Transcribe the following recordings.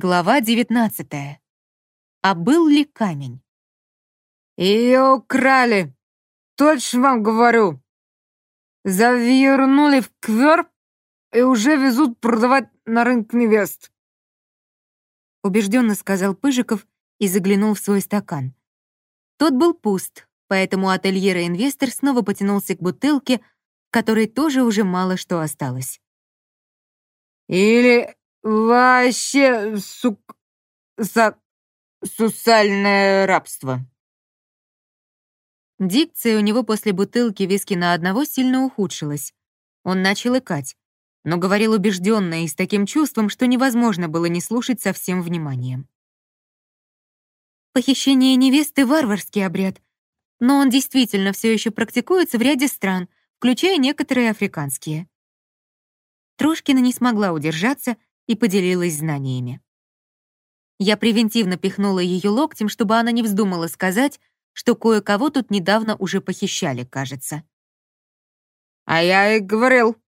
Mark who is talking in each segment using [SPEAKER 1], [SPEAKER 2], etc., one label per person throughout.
[SPEAKER 1] Глава 19. А был ли камень?
[SPEAKER 2] Ее украли. Точно вам говорю. Завернули в кверп и уже везут продавать на рынок невест.
[SPEAKER 1] Убежденно сказал Пыжиков и заглянул в свой стакан. Тот был пуст, поэтому ательера-инвестор снова потянулся к бутылке, которой тоже уже мало что осталось.
[SPEAKER 2] Или Вообще, сук... За... Сусальное рабство.
[SPEAKER 1] Дикция у него после бутылки виски на одного сильно ухудшилась. Он начал икать, но говорил убежденно и с таким чувством, что невозможно было не слушать со всем вниманием. Похищение невесты — варварский обряд, но он действительно все еще практикуется в ряде стран, включая некоторые африканские. Трошкина не смогла удержаться — и поделилась знаниями. Я превентивно пихнула ее локтем, чтобы она не вздумала сказать, что кое-кого тут недавно уже похищали, кажется.
[SPEAKER 2] «А я и говорил».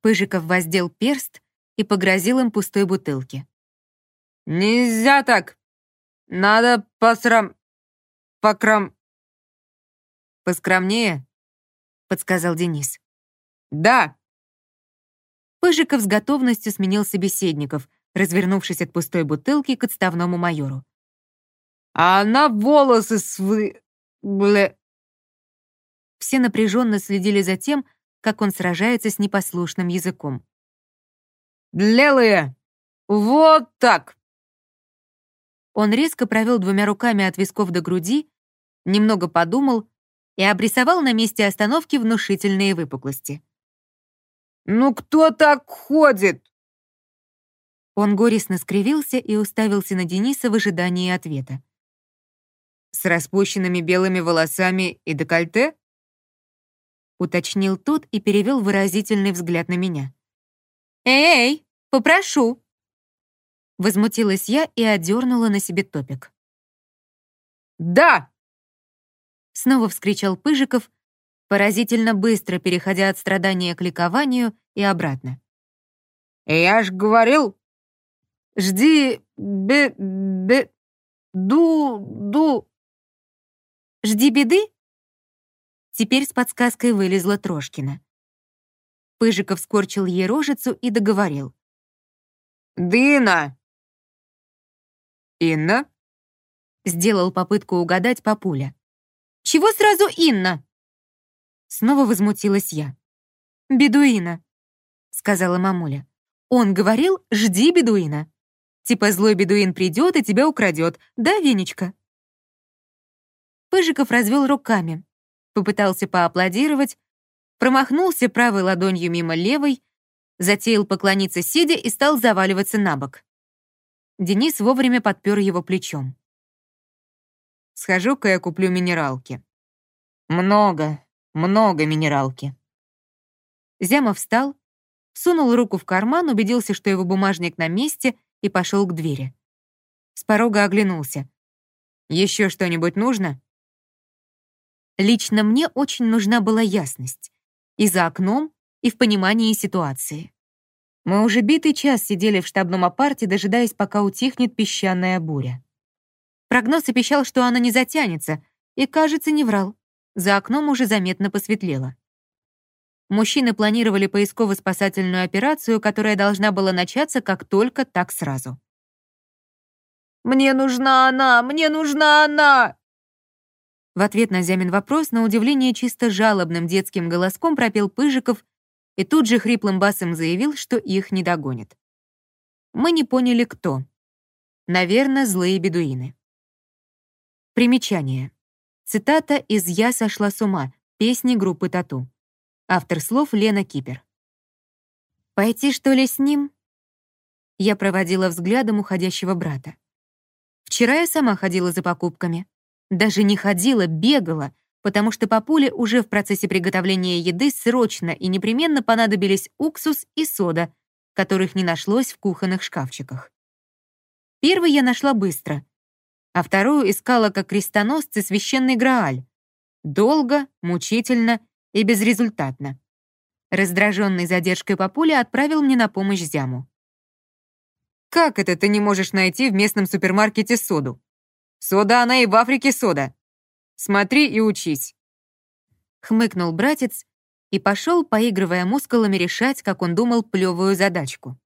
[SPEAKER 1] Пыжиков воздел перст и погрозил им пустой бутылки.
[SPEAKER 2] «Нельзя так! Надо посрам... покрам...»
[SPEAKER 1] «Поскромнее?» — подсказал Денис.
[SPEAKER 2] «Да!»
[SPEAKER 1] Пыжиков с готовностью сменил собеседников, развернувшись от пустой бутылки к отставному майору.
[SPEAKER 2] «А она волосы свы... бле...»
[SPEAKER 1] Все напряженно следили за тем, как он сражается с непослушным языком.
[SPEAKER 2] «Длелые! Вот так!»
[SPEAKER 1] Он резко провел двумя руками от висков до груди, немного подумал и обрисовал на месте остановки внушительные выпуклости.
[SPEAKER 2] «Ну кто так ходит?»
[SPEAKER 1] Он горестно скривился и уставился на Дениса в ожидании ответа.
[SPEAKER 2] «С распущенными белыми волосами и декольте?»
[SPEAKER 1] Уточнил тот и перевел выразительный взгляд на меня. «Эй, попрошу!» Возмутилась я и одернула на себе топик.
[SPEAKER 2] «Да!»
[SPEAKER 1] Снова вскричал Пыжиков, поразительно быстро переходя от страдания к ликованию и обратно.
[SPEAKER 2] «Я ж говорил, жди, бе, бе, ду, ду».
[SPEAKER 1] «Жди беды?» Теперь с подсказкой вылезла Трошкина. Пыжиков скорчил ей рожицу и договорил.
[SPEAKER 2] «Дына!» «Инна?»
[SPEAKER 1] Сделал попытку угадать папуля. «Чего сразу Инна?» Снова возмутилась я. «Бедуина», — сказала мамуля. «Он говорил, жди бедуина. Типа злой бедуин придет и тебя украдет, да, Венечка?» Пыжиков развел руками, попытался поаплодировать, промахнулся правой ладонью мимо левой, затеял поклониться сидя и стал заваливаться на бок. Денис вовремя подпер его плечом.
[SPEAKER 2] «Схожу-ка я куплю минералки». «Много», много минералки.
[SPEAKER 1] Зямов встал, сунул руку в карман, убедился, что его бумажник на месте, и пошел к двери. С порога оглянулся. «Еще что-нибудь нужно?» Лично мне очень нужна была ясность. И за окном, и в понимании ситуации. Мы уже битый час сидели в штабном апарте, дожидаясь, пока утихнет песчаная буря. Прогноз обещал, что она не затянется, и, кажется, не врал. За окном уже заметно посветлело. Мужчины планировали поисково-спасательную операцию, которая должна была начаться как только, так сразу.
[SPEAKER 2] «Мне нужна она! Мне нужна она!»
[SPEAKER 1] В ответ на Зямин вопрос, на удивление чисто жалобным детским голоском пропел Пыжиков и тут же хриплым басом заявил, что их не догонит. Мы не поняли, кто. Наверное, злые бедуины. Примечание. Цитата из «Я сошла с ума» песни группы «Тату». Автор слов Лена Кипер. «Пойти, что ли, с ним?» Я проводила взглядом уходящего брата. Вчера я сама ходила за покупками. Даже не ходила, бегала, потому что папуле уже в процессе приготовления еды срочно и непременно понадобились уксус и сода, которых не нашлось в кухонных шкафчиках. Первый я нашла быстро, а вторую искала как крестоносцы священный Грааль. Долго, мучительно и безрезультатно. Раздраженный задержкой папуля отправил мне на помощь Зяму.
[SPEAKER 2] Как это ты не можешь найти в местном супермаркете соду? Сода она и в Африке сода. Смотри и учись.
[SPEAKER 1] Хмыкнул братец и пошел, поигрывая мускулами, решать, как он думал, плевую задачку.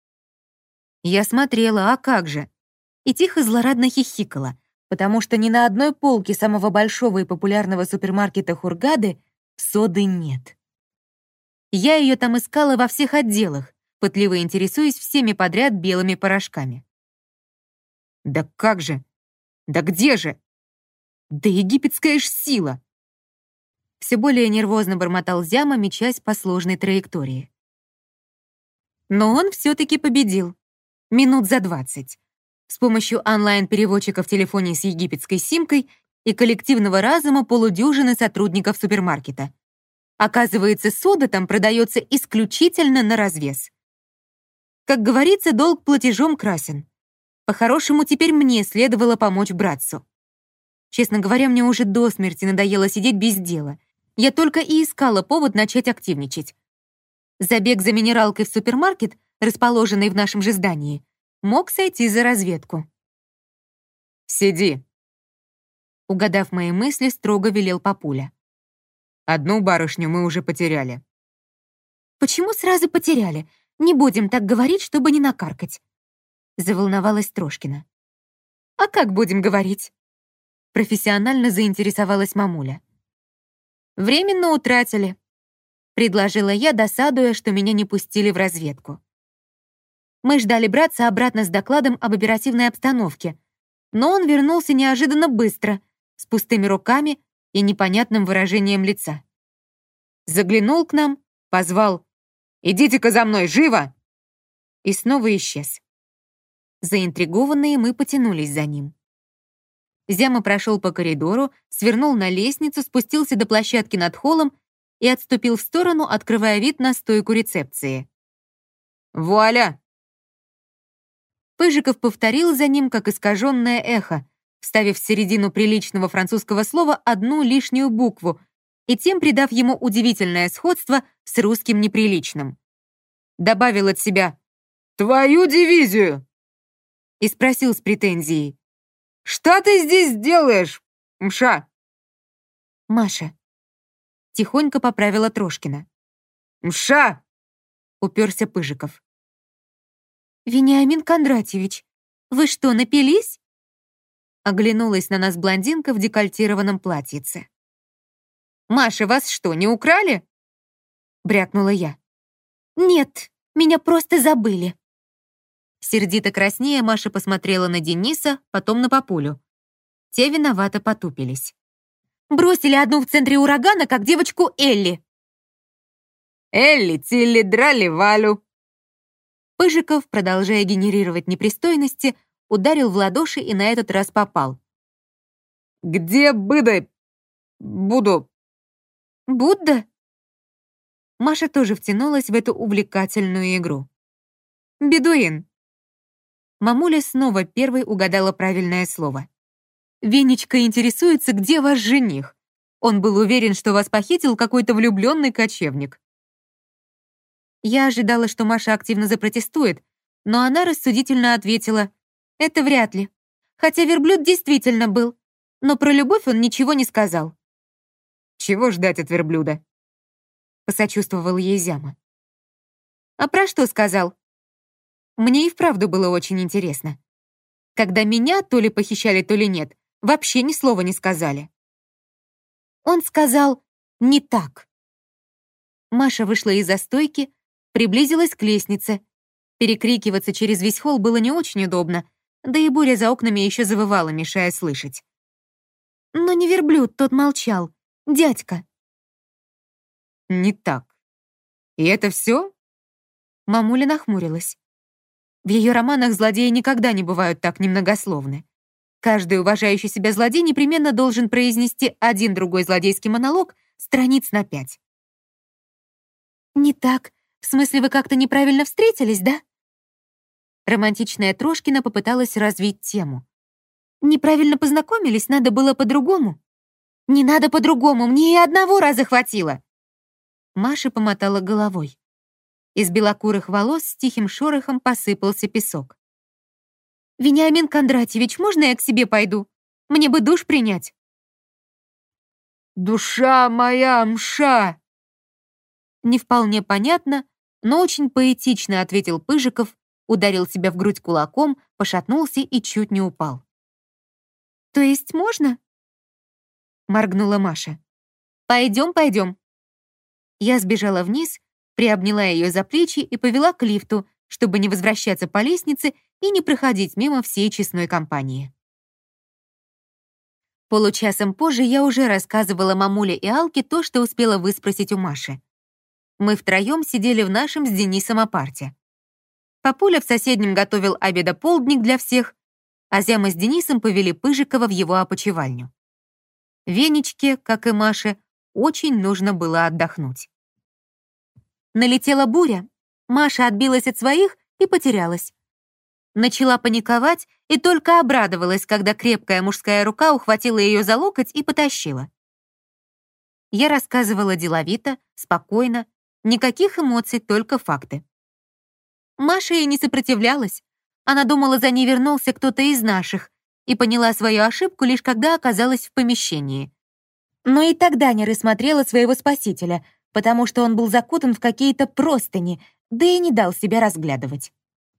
[SPEAKER 1] Я смотрела, а как же? И тихо злорадно хихикала, потому что ни на одной полке самого большого и популярного супермаркета Хургады соды нет. Я ее там искала во всех отделах, пытливо интересуясь всеми подряд белыми порошками.
[SPEAKER 2] «Да как же? Да где же? Да египетская ж сила!»
[SPEAKER 1] Все более нервозно бормотал Зяма, мечась по сложной траектории. Но он все-таки победил. Минут за двадцать. С помощью онлайн-переводчика в телефоне с египетской симкой и коллективного разума полудюжины сотрудников супермаркета. Оказывается, сода там продается исключительно на развес. Как говорится, долг платежом красен. По-хорошему, теперь мне следовало помочь братцу. Честно говоря, мне уже до смерти надоело сидеть без дела. Я только и искала повод начать активничать. Забег за минералкой в супермаркет, расположенный в нашем же здании, мог сойти за разведку.
[SPEAKER 2] «Сиди», — угадав мои мысли, строго велел папуля. «Одну барышню мы уже потеряли».
[SPEAKER 1] «Почему сразу потеряли? Не будем так говорить, чтобы не накаркать. Заволновалась Трошкина. А как будем говорить? Профессионально заинтересовалась мамуля. Временно утратили. Предложила я, досадуя, что меня не пустили в разведку. Мы ждали братца обратно с докладом об оперативной обстановке, но он вернулся неожиданно быстро, с пустыми руками и непонятным выражением лица. Заглянул к нам, позвал Идите-ка за мной, живо!» И снова исчез. Заинтригованные мы потянулись за ним. Зяма прошел по коридору, свернул на лестницу, спустился до площадки над холлом и отступил в сторону, открывая вид на стойку рецепции.
[SPEAKER 2] «Вуаля!»
[SPEAKER 1] Пыжиков повторил за ним, как искаженное эхо, вставив в середину приличного французского слова одну лишнюю букву, и тем придав ему удивительное сходство с русским неприличным. Добавил от себя «Твою дивизию!» и спросил с претензией «Что ты здесь делаешь, Мша?» «Маша», — тихонько поправила Трошкина.
[SPEAKER 2] «Мша!»
[SPEAKER 1] — уперся Пыжиков. «Вениамин Кондратьевич, вы что, напились?» Оглянулась на нас блондинка в декольтированном платьице. «Маша, вас что, не украли?» Брякнула я. «Нет, меня просто забыли». Сердито краснее Маша посмотрела на Дениса, потом на папулю. Те виновато потупились. «Бросили одну в центре урагана, как девочку Элли».
[SPEAKER 2] «Элли, Тилли, драли, Валю».
[SPEAKER 1] Пыжиков, продолжая генерировать непристойности, ударил в ладоши и на этот раз попал.
[SPEAKER 2] «Где быда? Буду
[SPEAKER 1] Будда?» Маша тоже втянулась в эту увлекательную игру. «Бедуин». Мамуля снова первой угадала правильное слово. «Венечка интересуется, где ваш жених. Он был уверен, что вас похитил какой-то влюбленный кочевник». Я ожидала, что Маша активно запротестует, но она рассудительно ответила, «Это вряд ли. Хотя верблюд действительно был, но про любовь он ничего не сказал».
[SPEAKER 2] Чего ждать от верблюда?»
[SPEAKER 1] Посочувствовал ей Зяма. «А про что сказал?» Мне и вправду было очень интересно. Когда меня то ли похищали, то ли нет, вообще ни слова не сказали. Он сказал «не так». Маша вышла из-за стойки, приблизилась к лестнице. Перекрикиваться через весь холл было не очень удобно, да и буря за окнами еще завывала, мешая слышать. Но не верблюд, тот молчал, дядька».
[SPEAKER 2] «Не так. И это все?»
[SPEAKER 1] Мамуля нахмурилась. В ее романах злодеи никогда не бывают так немногословны. Каждый уважающий себя злодей непременно должен произнести один другой злодейский монолог страниц на пять. «Не так. В смысле, вы как-то неправильно встретились, да?» Романтичная Трошкина попыталась развить тему. «Неправильно познакомились, надо было по-другому». «Не надо по-другому, мне и одного раза хватило!» Маша помотала головой. Из белокурых волос с тихим шорохом посыпался песок. «Вениамин Кондратьевич, можно я к себе пойду? Мне бы душ принять».
[SPEAKER 2] «Душа моя мша!»
[SPEAKER 1] Не вполне понятно, но очень поэтично ответил Пыжиков, ударил себя в грудь кулаком, пошатнулся и чуть не упал. «То есть можно?» Моргнула Маша. «Пойдем, пойдем». Я сбежала вниз, приобняла ее за плечи и повела к лифту, чтобы не возвращаться по лестнице и не проходить мимо всей честной компании. Получасом позже я уже рассказывала мамуле и Алке то, что успела выспросить у Маши. Мы втроем сидели в нашем с Денисом апарте. Папуля в соседнем готовил обедополдник для всех, а Зяма с Денисом повели Пыжикова в его опочивальню. Венечке, как и Маше, очень нужно было отдохнуть. Налетела буря, Маша отбилась от своих и потерялась. Начала паниковать и только обрадовалась, когда крепкая мужская рука ухватила ее за локоть и потащила. Я рассказывала деловито, спокойно, никаких эмоций, только факты. Маша и не сопротивлялась. Она думала, за ней вернулся кто-то из наших и поняла свою ошибку лишь когда оказалась в помещении. Но и тогда не рассмотрела своего спасителя, потому что он был закутан в какие-то простыни, да и не дал себя разглядывать.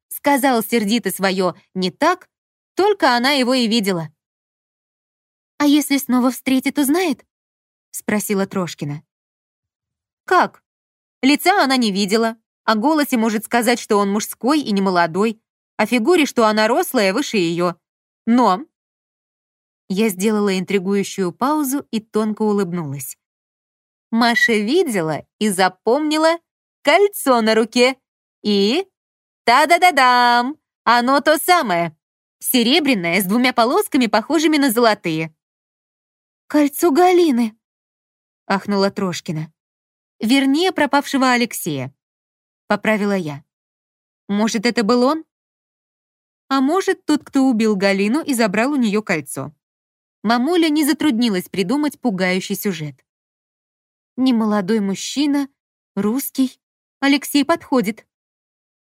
[SPEAKER 1] Сказал сердито свое «не так», только она его и видела. «А если снова встретит, узнает?» — спросила Трошкина. «Как? Лица она не видела, о голосе может сказать, что он мужской и не молодой, о фигуре, что она рослая, выше ее. Но...» Я сделала интригующую паузу и тонко улыбнулась. Маша видела и запомнила кольцо на руке и... Та-да-да-дам! Оно то самое. Серебряное, с двумя полосками, похожими на золотые. «Кольцо Галины», — ахнула Трошкина. «Вернее, пропавшего Алексея», — поправила я. «Может, это был он?» А может, тот, кто убил Галину и забрал у нее кольцо. Мамуля не затруднилась придумать пугающий сюжет. Немолодой мужчина, русский. Алексей подходит.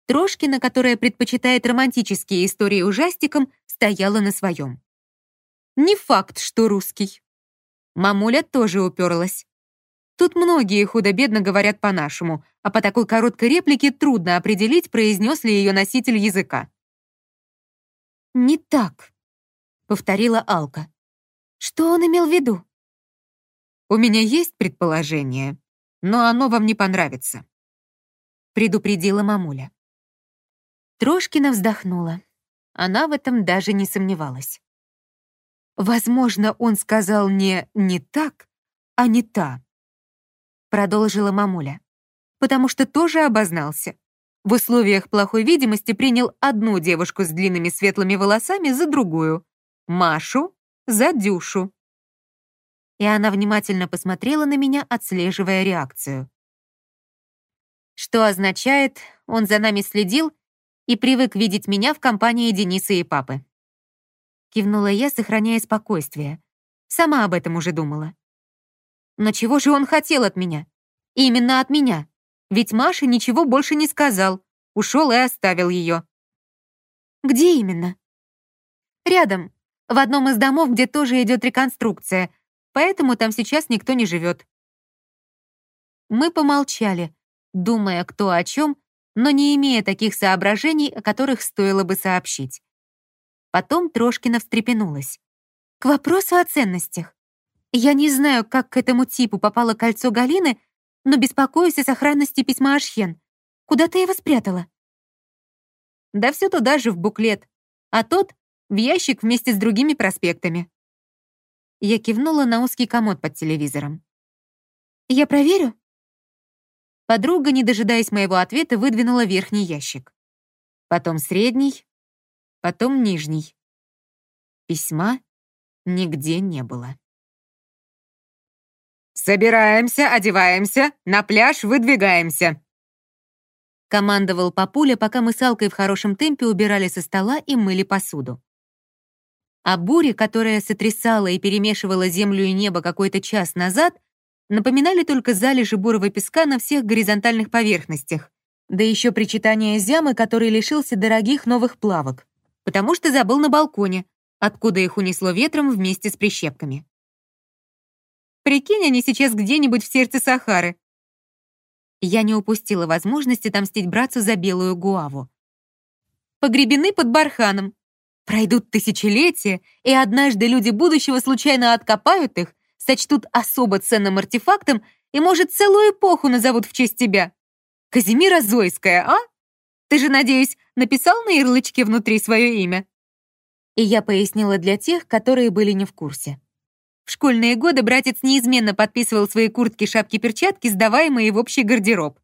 [SPEAKER 1] Трошкина, которая предпочитает романтические истории ужастикам, стояла на своем. Не факт, что русский. Мамуля тоже уперлась. Тут многие худо-бедно говорят по-нашему, а по такой короткой реплике трудно определить, произнес ли ее носитель языка. «Не так», — повторила Алка. «Что он имел в виду?»
[SPEAKER 2] «У меня есть предположение, но оно вам не понравится», — предупредила мамуля.
[SPEAKER 1] Трошкина вздохнула. Она в этом даже не сомневалась.
[SPEAKER 2] «Возможно, он сказал не «не так», а «не та», — продолжила мамуля, потому что тоже обознался. В условиях плохой видимости принял одну девушку с длинными светлыми волосами за другую, Машу за Дюшу.
[SPEAKER 1] И она внимательно посмотрела на меня, отслеживая реакцию. Что означает, он за нами следил и привык видеть меня в компании Дениса и папы. Кивнула я, сохраняя спокойствие. Сама об этом уже думала. Но чего же он хотел от меня? Именно от меня. Ведь Маша ничего больше не сказал. Ушел и оставил ее. Где именно? Рядом, в одном из домов, где тоже идет реконструкция, поэтому там сейчас никто не живет. Мы помолчали, думая, кто о чем, но не имея таких соображений, о которых стоило бы сообщить. Потом Трошкина встрепенулась. «К вопросу о ценностях. Я не знаю, как к этому типу попало кольцо Галины, но беспокоюсь о сохранности письма Ашхен. Куда ты его спрятала?» «Да все туда же, в буклет. А тот — в ящик вместе с другими проспектами». Я кивнула на узкий комод под телевизором. «Я проверю?» Подруга, не дожидаясь моего ответа, выдвинула верхний ящик. Потом средний, потом нижний. Письма нигде не было.
[SPEAKER 2] «Собираемся, одеваемся, на пляж выдвигаемся»,
[SPEAKER 1] командовал папуля, пока мы с Алкой в хорошем темпе убирали со стола и мыли посуду. А буря, которая сотрясала и перемешивала землю и небо какой-то час назад, напоминали только залежи бурого песка на всех горизонтальных поверхностях, да еще причитание зямы, который лишился дорогих новых плавок. потому что забыл на балконе, откуда их унесло ветром вместе с прищепками. Прикинь, они сейчас где-нибудь в сердце Сахары. Я не упустила возможности отомстить братцу за белую гуаву. Погребены под барханом. Пройдут тысячелетия, и однажды люди будущего случайно откопают их, сочтут особо ценным артефактом и, может, целую эпоху назовут в честь тебя. Казимира Зойская, а? Ты же, надеюсь, написал на ярлычке внутри свое имя?» И я пояснила для тех, которые были не в курсе. В школьные годы братец неизменно подписывал свои куртки, шапки, перчатки, сдаваемые в общий гардероб.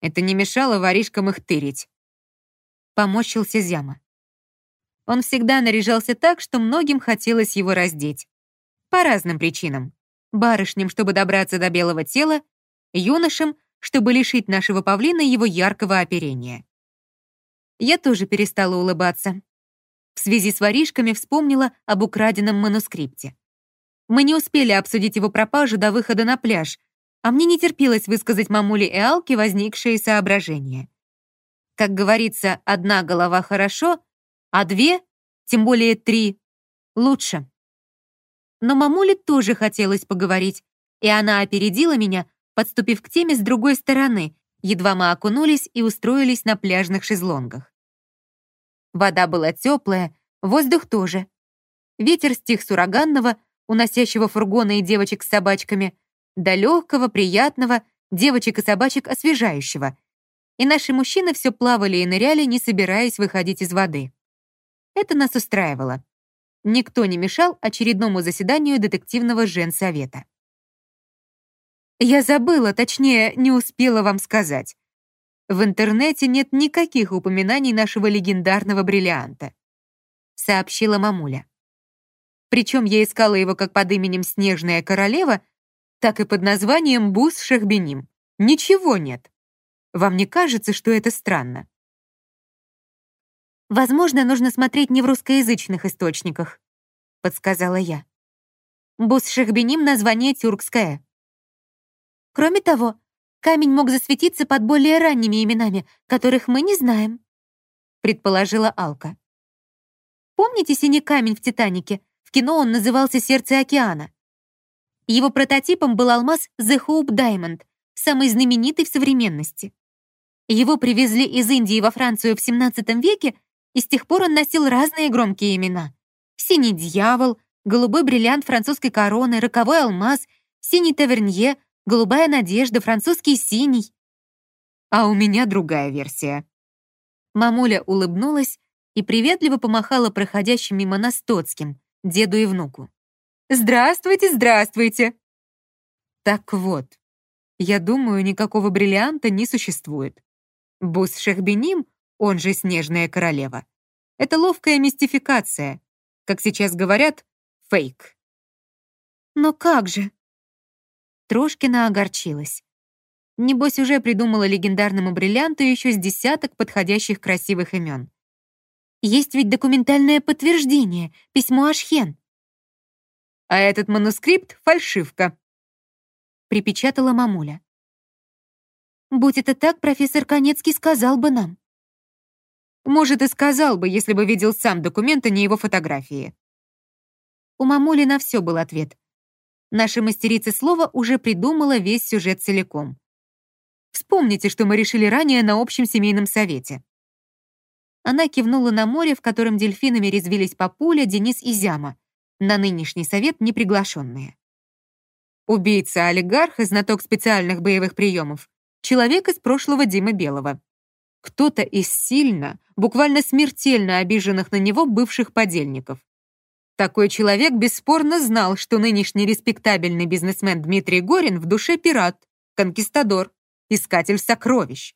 [SPEAKER 1] Это не мешало воришкам их тырить. Поморщился Зяма. Он всегда наряжался так, что многим хотелось его раздеть. По разным причинам. Барышням, чтобы добраться до белого тела, юношам, чтобы лишить нашего павлина его яркого оперения. Я тоже перестала улыбаться. В связи с воришками вспомнила об украденном манускрипте. Мы не успели обсудить его пропажу до выхода на пляж, а мне не терпелось высказать мамуле и Алке возникшие соображения. Как говорится, одна голова хорошо, а две, тем более три, лучше. Но мамуле тоже хотелось поговорить, и она опередила меня, подступив к теме с другой стороны, едва мы окунулись и устроились на пляжных шезлонгах. Вода была теплая, воздух тоже. Ветер стих с ураганного, уносящего фургоны и девочек с собачками, до легкого, приятного, девочек и собачек освежающего. И наши мужчины все плавали и ныряли, не собираясь выходить из воды. Это нас устраивало. Никто не мешал очередному заседанию детективного женсовета. Я забыла, точнее, не успела вам сказать. В интернете нет никаких упоминаний нашего легендарного бриллианта, сообщила мамуля. Причем я искала его как под именем Снежная королева, так и под названием Бус Шахбеним. Ничего нет. Вам не кажется, что это странно? Возможно, нужно смотреть не в русскоязычных источниках, подсказала я. Бус Шахбеним — название тюркское. Кроме того, камень мог засветиться под более ранними именами, которых мы не знаем», — предположила Алка. «Помните синий камень в «Титанике»? В кино он назывался «Сердце океана». Его прототипом был алмаз The Hope Diamond, самый знаменитый в современности. Его привезли из Индии во Францию в 17 веке, и с тех пор он носил разные громкие имена. Синий дьявол, голубой бриллиант французской короны, роковой алмаз, синий тавернье, голубая надежда, французский синий. А у меня другая версия. Мамуля улыбнулась и приветливо помахала проходящим мимо нас Тоцким, деду и внуку. «Здравствуйте, здравствуйте!» Так вот, я думаю, никакого бриллианта не существует. Бус Шахбеним, он же Снежная Королева, это ловкая мистификация, как сейчас говорят, фейк. «Но как же?» Трошкина огорчилась. Небось, уже придумала легендарному бриллианту еще с десяток подходящих красивых имен. Есть ведь документальное подтверждение, письмо Ашхен. А этот манускрипт — фальшивка, припечатала мамуля. Будь это так, профессор Конецкий сказал бы нам. Может, и сказал бы, если бы видел сам документ, а не его фотографии. У мамули на все был ответ. Наша мастерица слова уже придумала весь сюжет целиком. Вспомните, что мы решили ранее на общем семейном совете. Она кивнула на море, в котором дельфинами резвились Папуля, Денис и Зяма, на нынешний совет неприглашенные. Убийца-олигарх и знаток специальных боевых приемов, человек из прошлого Димы Белого. Кто-то из сильно, буквально смертельно обиженных на него бывших подельников. Такой человек бесспорно знал, что нынешний респектабельный бизнесмен Дмитрий Горин в душе пират, конкистадор, искатель сокровищ.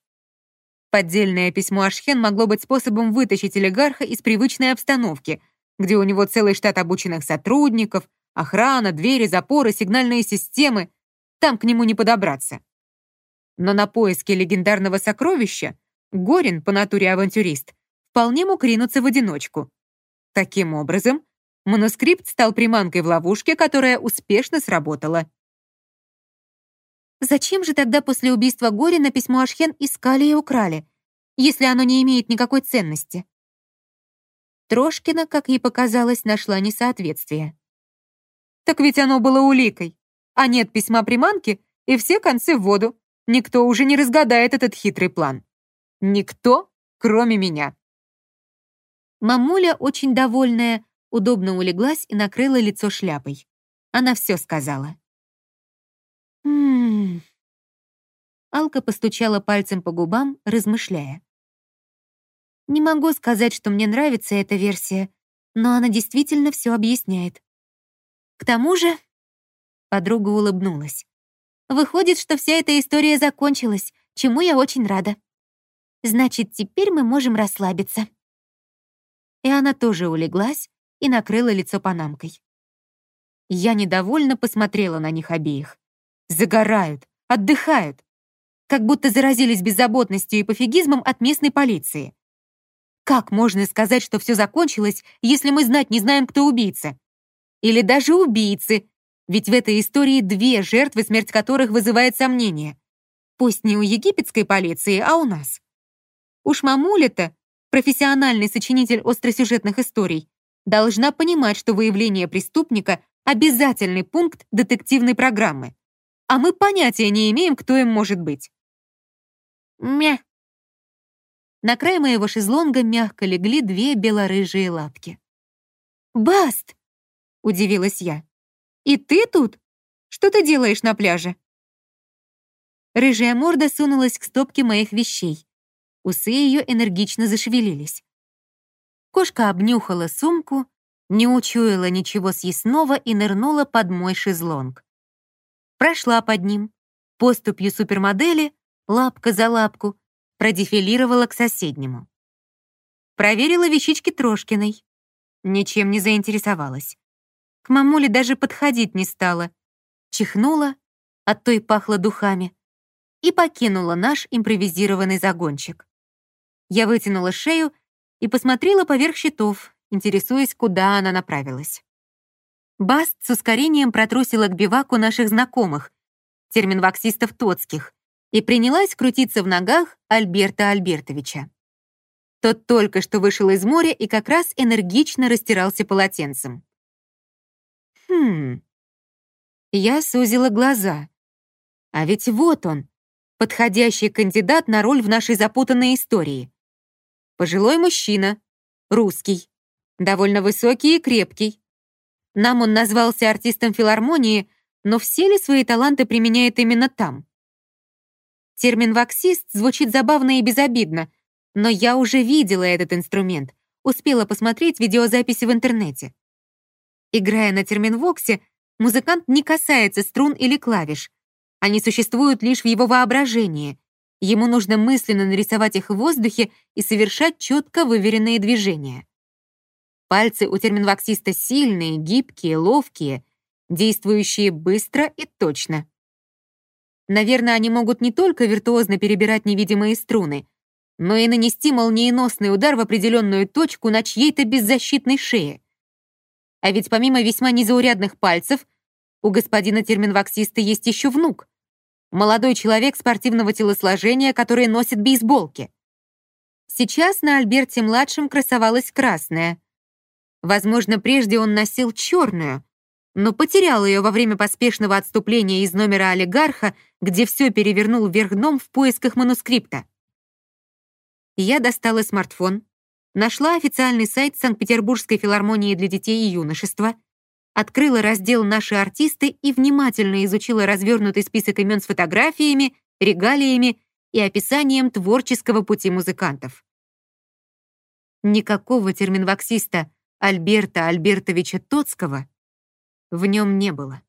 [SPEAKER 1] Поддельное письмо Ашхен могло быть способом вытащить олигарха из привычной обстановки, где у него целый штат обученных сотрудников, охрана, двери, запоры, сигнальные системы. Там к нему не подобраться. Но на поиски легендарного сокровища Горин, по натуре авантюрист, вполне мог ринуться в одиночку. Таким образом, Манускрипт стал приманкой в ловушке, которая успешно сработала. Зачем же тогда после убийства Горина письмо Ашхен искали и украли, если оно не имеет никакой ценности? Трошкина, как ей показалось, нашла несоответствие.
[SPEAKER 2] «Так ведь оно было уликой. А нет письма приманки, и все концы в воду. Никто уже не разгадает этот хитрый план. Никто, кроме меня».
[SPEAKER 1] Мамуля, очень довольная, удобно улеглась и накрыла лицо шляпой. Она все сказала. «Ммм...» Алка постучала пальцем по губам, размышляя. «Не могу сказать, что мне нравится эта версия, но она действительно все объясняет. К тому же...» Подруга улыбнулась. «Выходит, что вся эта история закончилась, чему я очень рада. Значит, теперь мы можем расслабиться». И она тоже улеглась и накрыла лицо панамкой. Я недовольно посмотрела на них обеих. Загорают, отдыхают как будто заразились беззаботностью и пофигизмом от местной полиции. Как можно сказать, что все закончилось, если мы знать не знаем, кто убийца? Или даже убийцы, ведь в этой истории две жертвы, смерть которых вызывает сомнения. Пусть не у египетской полиции, а у нас. Уж мамуля-то, профессиональный сочинитель остросюжетных историй, должна понимать, что выявление преступника — обязательный пункт детективной программы. А мы понятия не имеем, кто им может быть. Мя. На край моего шезлонга мягко легли две белорыжие лапки. «Баст!» — удивилась я. «И ты тут? Что ты делаешь на пляже?» Рыжая морда сунулась к стопке моих вещей. Усы ее энергично зашевелились. Кошка обнюхала сумку, не учуяла ничего съестного и нырнула под мой шезлонг. Прошла под ним, поступью супермодели лапка за лапку, продефилировала к соседнему. Проверила вещички Трошкиной. Ничем не заинтересовалась. К мамуле даже подходить не стала. Чихнула, от той пахло духами, и покинула наш импровизированный загончик. Я вытянула шею и посмотрела поверх щитов, интересуясь, куда она направилась. Баст с ускорением протрусила к биваку наших знакомых, терминваксистов Тоцких, и принялась крутиться в ногах Альберта Альбертовича. Тот только что вышел из моря и как раз энергично растирался полотенцем. Хм. Я сузила глаза. А ведь вот он, подходящий кандидат на роль в нашей запутанной истории. Пожилой мужчина, русский, довольно высокий и крепкий. Нам он назвался артистом филармонии, но все ли свои таланты применяет именно там? Термин «ваксист» звучит забавно и безобидно, но я уже видела этот инструмент, успела посмотреть видеозаписи в интернете. Играя на терминвоксе, музыкант не касается струн или клавиш. Они существуют лишь в его воображении. Ему нужно мысленно нарисовать их в воздухе и совершать четко выверенные движения. Пальцы у терминвоксиста сильные, гибкие, ловкие, действующие быстро и точно. Наверное, они могут не только виртуозно перебирать невидимые струны, но и нанести молниеносный удар в определенную точку на чьей-то беззащитной шее. А ведь помимо весьма незаурядных пальцев, у господина терминваксиста есть еще внук. Молодой человек спортивного телосложения, который носит бейсболки. Сейчас на Альберте-младшем красовалась красная. Возможно, прежде он носил черную, но потерял ее во время поспешного отступления из номера олигарха, где все перевернул вверх дном в поисках манускрипта. Я достала смартфон, нашла официальный сайт Санкт-Петербургской филармонии для детей и юношества, открыла раздел «Наши артисты» и внимательно изучила развернутый список имен с фотографиями, регалиями и описанием творческого пути музыкантов. Никакого терминваксиста Альберта Альбертовича Тоцкого в нем не было.